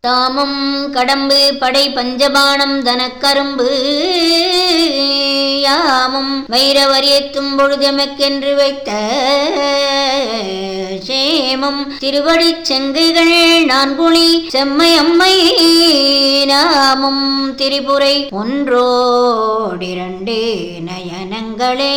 தாமம் கடம்பு படை பஞ்சபானம் தனக்கரும்பு. யாமும் வைரவரியத்தும் பொழுதெமக்கென்று வைத்த சேமம். திருவடி செங்கைகள் நான்குழி செம்மையம்மை நாமம். திரிபுரை ஒன்றோடிரண்டே நயனங்களே.